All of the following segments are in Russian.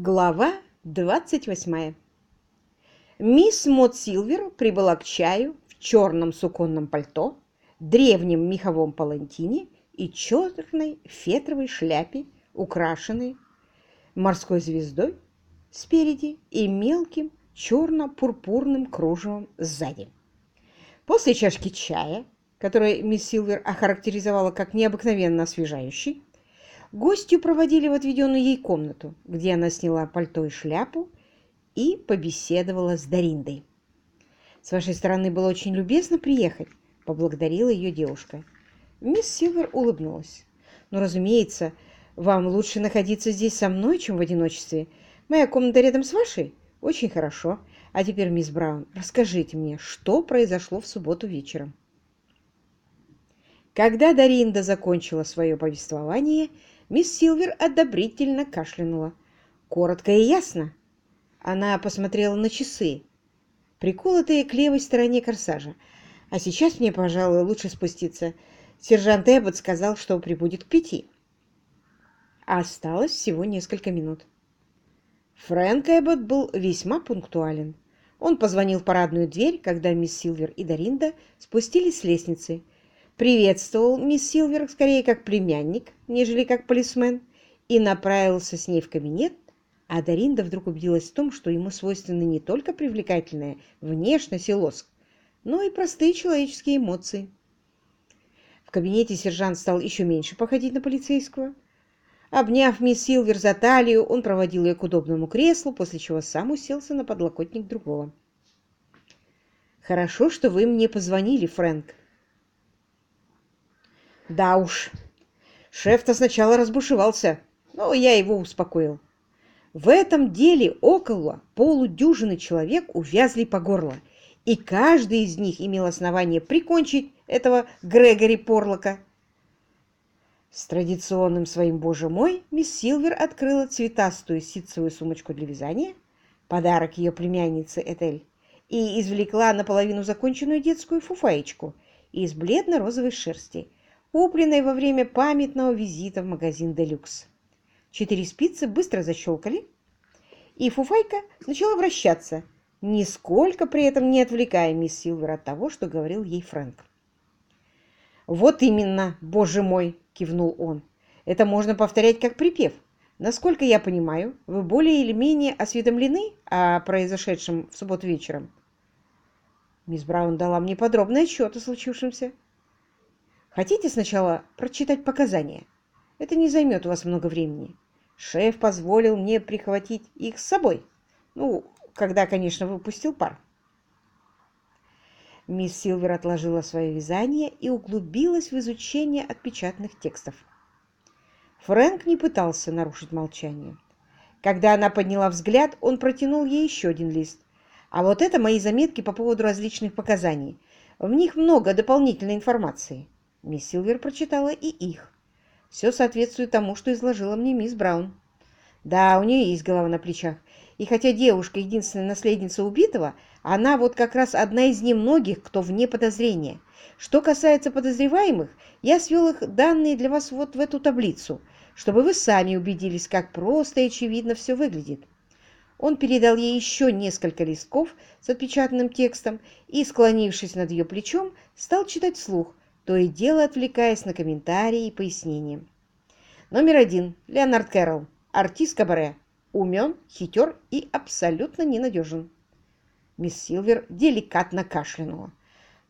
Глава 28. Мисс Мот Силвер прибыла к чаю в черном суконном пальто, древнем меховом палантине и черной фетровой шляпе, украшенной морской звездой спереди и мелким черно-пурпурным кружевом сзади. После чашки чая, который мисс Силвер охарактеризовала как необыкновенно освежающий, Гостью проводили в отведенную ей комнату, где она сняла пальто и шляпу и побеседовала с Дариндой. «С вашей стороны было очень любезно приехать», — поблагодарила ее девушка. Мисс Силвер улыбнулась. «Ну, разумеется, вам лучше находиться здесь со мной, чем в одиночестве. Моя комната рядом с вашей? Очень хорошо. А теперь, мисс Браун, расскажите мне, что произошло в субботу вечером?» Когда Даринда закончила свое повествование, Мисс Силвер одобрительно кашлянула. Коротко и ясно. Она посмотрела на часы, приколотые к левой стороне корсажа. А сейчас мне, пожалуй, лучше спуститься. Сержант Эббот сказал, что прибудет к пяти. А осталось всего несколько минут. Фрэнк Эббот был весьма пунктуален. Он позвонил в парадную дверь, когда мисс Силвер и Даринда спустились с лестницы – приветствовал мисс Силвер скорее как племянник, нежели как полисмен, и направился с ней в кабинет, а Даринда вдруг убедилась в том, что ему свойственны не только привлекательная внешность и лоск, но и простые человеческие эмоции. В кабинете сержант стал еще меньше походить на полицейского. Обняв мисс Силвер за талию, он проводил ее к удобному креслу, после чего сам уселся на подлокотник другого. «Хорошо, что вы мне позвонили, Фрэнк», да уж, шеф-то сначала разбушевался, но я его успокоил. В этом деле около полудюжины человек увязли по горло, и каждый из них имел основание прикончить этого Грегори Порлока. С традиционным своим «Боже мой» мисс Силвер открыла цветастую ситцевую сумочку для вязания, подарок ее племяннице Этель, и извлекла наполовину законченную детскую фуфаечку из бледно-розовой шерсти – купленной во время памятного визита в магазин «Делюкс». Четыре спицы быстро защелкали, и фуфайка начала вращаться, нисколько при этом не отвлекая мисс Силвер от того, что говорил ей Фрэнк. «Вот именно, боже мой!» — кивнул он. «Это можно повторять как припев. Насколько я понимаю, вы более или менее осведомлены о произошедшем в субботу вечером?» Мисс Браун дала мне подробный отчет о случившемся. Хотите сначала прочитать показания? Это не займет у вас много времени. Шеф позволил мне прихватить их с собой. Ну, когда, конечно, выпустил пар. Мисс Силвер отложила свое вязание и углубилась в изучение отпечатанных текстов. Фрэнк не пытался нарушить молчание. Когда она подняла взгляд, он протянул ей еще один лист. А вот это мои заметки по поводу различных показаний. В них много дополнительной информации. Мисс Силвер прочитала и их. Все соответствует тому, что изложила мне мисс Браун. Да, у нее есть голова на плечах. И хотя девушка единственная наследница убитого, она вот как раз одна из немногих, кто вне подозрения. Что касается подозреваемых, я свел их данные для вас вот в эту таблицу, чтобы вы сами убедились, как просто и очевидно все выглядит. Он передал ей еще несколько листков с отпечатанным текстом и, склонившись над ее плечом, стал читать вслух, то и дело отвлекаясь на комментарии и пояснения. Номер один. Леонард Кэрролл. Артист кабаре. Умен, хитер и абсолютно ненадежен. Мисс Силвер деликатно кашлянула.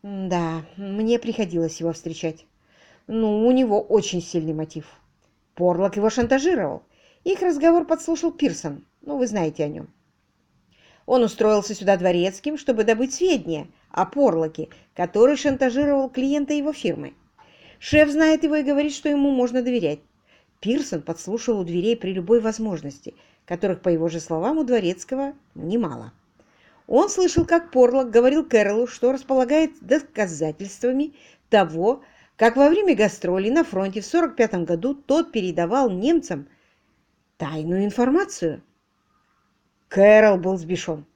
Да, мне приходилось его встречать. Ну, у него очень сильный мотив. Порлок его шантажировал. Их разговор подслушал Пирсон. Ну, вы знаете о нем. Он устроился сюда дворецким, чтобы добыть сведения о Порлоке, который шантажировал клиента его фирмы. Шеф знает его и говорит, что ему можно доверять. Пирсон подслушал у дверей при любой возможности, которых, по его же словам, у Дворецкого немало. Он слышал, как Порлок говорил Кэролу, что располагает доказательствами того, как во время гастролей на фронте в 1945 году тот передавал немцам тайную информацию Кэрол был взбешен.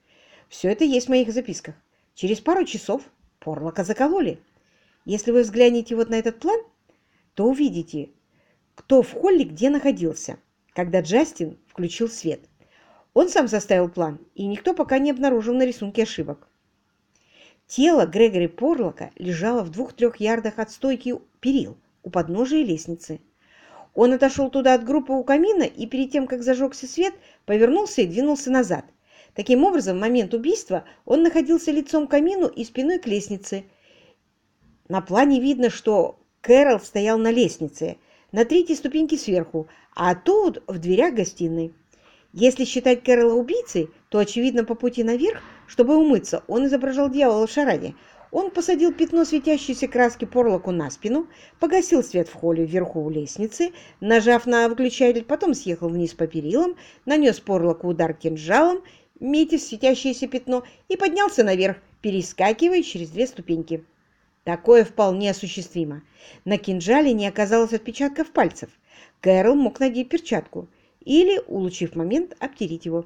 Все это есть в моих записках. Через пару часов Порлока закололи. Если вы взглянете вот на этот план, то увидите, кто в холле где находился, когда Джастин включил свет. Он сам составил план, и никто пока не обнаружил на рисунке ошибок. Тело Грегори Порлока лежало в двух-трех ярдах от стойки перил у подножия лестницы. Он отошел туда от группы у камина и перед тем, как зажегся свет, повернулся и двинулся назад. Таким образом, в момент убийства он находился лицом к камину и спиной к лестнице. На плане видно, что Кэрол стоял на лестнице, на третьей ступеньке сверху, а тут в дверях гостиной. Если считать Кэрола убийцей, то, очевидно, по пути наверх, чтобы умыться, он изображал дьявола в шараде. Он посадил пятно светящейся краски порлоку на спину, погасил свет в холле вверху у лестницы, нажав на выключатель, потом съехал вниз по перилам, нанес порлоку удар кинжалом, метя светящееся пятно, и поднялся наверх, перескакивая через две ступеньки. Такое вполне осуществимо. На кинжале не оказалось отпечатков пальцев. Кэрол мог надеть перчатку или, улучив момент, обтереть его.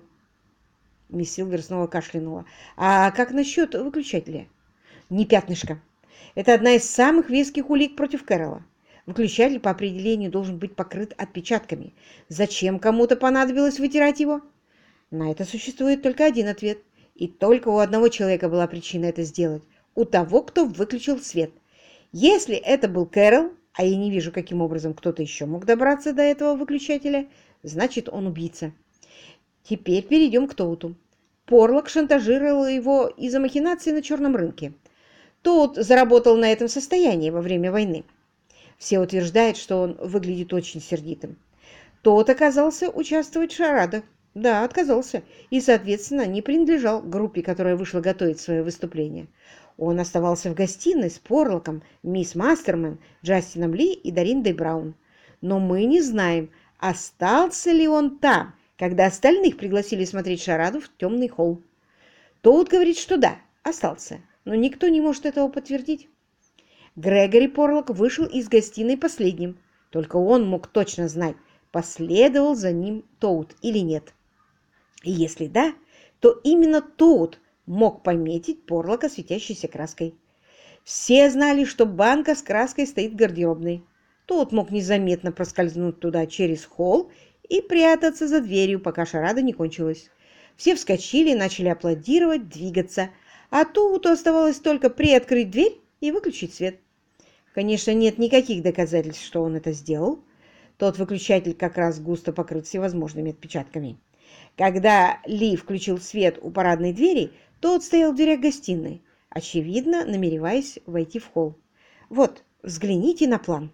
Мисс Силвер снова кашлянула. «А как насчет выключателя?» «Не пятнышко. Это одна из самых веских улик против Кэрола. Выключатель по определению должен быть покрыт отпечатками. Зачем кому-то понадобилось вытирать его?» На это существует только один ответ. И только у одного человека была причина это сделать у того, кто выключил свет. Если это был Кэрол, а я не вижу, каким образом кто-то еще мог добраться до этого выключателя, значит, он убийца. Теперь перейдем к Тоуту. Порлок шантажировал его из-за махинации на черном рынке. Тоут заработал на этом состоянии во время войны. Все утверждают, что он выглядит очень сердитым. Тот оказался участвовать в шарадах. Да, отказался. И, соответственно, не принадлежал группе, которая вышла готовить свое выступление. Он оставался в гостиной с Порлоком, мисс Мастерман, Джастином Ли и Дариндой Браун. Но мы не знаем, остался ли он там, когда остальных пригласили смотреть шараду в темный холл. Тоут говорит, что да, остался, но никто не может этого подтвердить. Грегори Порлок вышел из гостиной последним. Только он мог точно знать, последовал за ним Тоут или нет. И если да, то именно Тоут мог пометить порлока светящейся краской. Все знали, что банка с краской стоит в гардеробной. Тот мог незаметно проскользнуть туда через холл и прятаться за дверью, пока шарада не кончилась. Все вскочили, начали аплодировать, двигаться, а Тууту оставалось только приоткрыть дверь и выключить свет. Конечно, нет никаких доказательств, что он это сделал. Тот выключатель как раз густо покрыт всевозможными отпечатками. Когда Ли включил свет у парадной двери, тот стоял в дверях гостиной, очевидно, намереваясь войти в холл. «Вот, взгляните на план».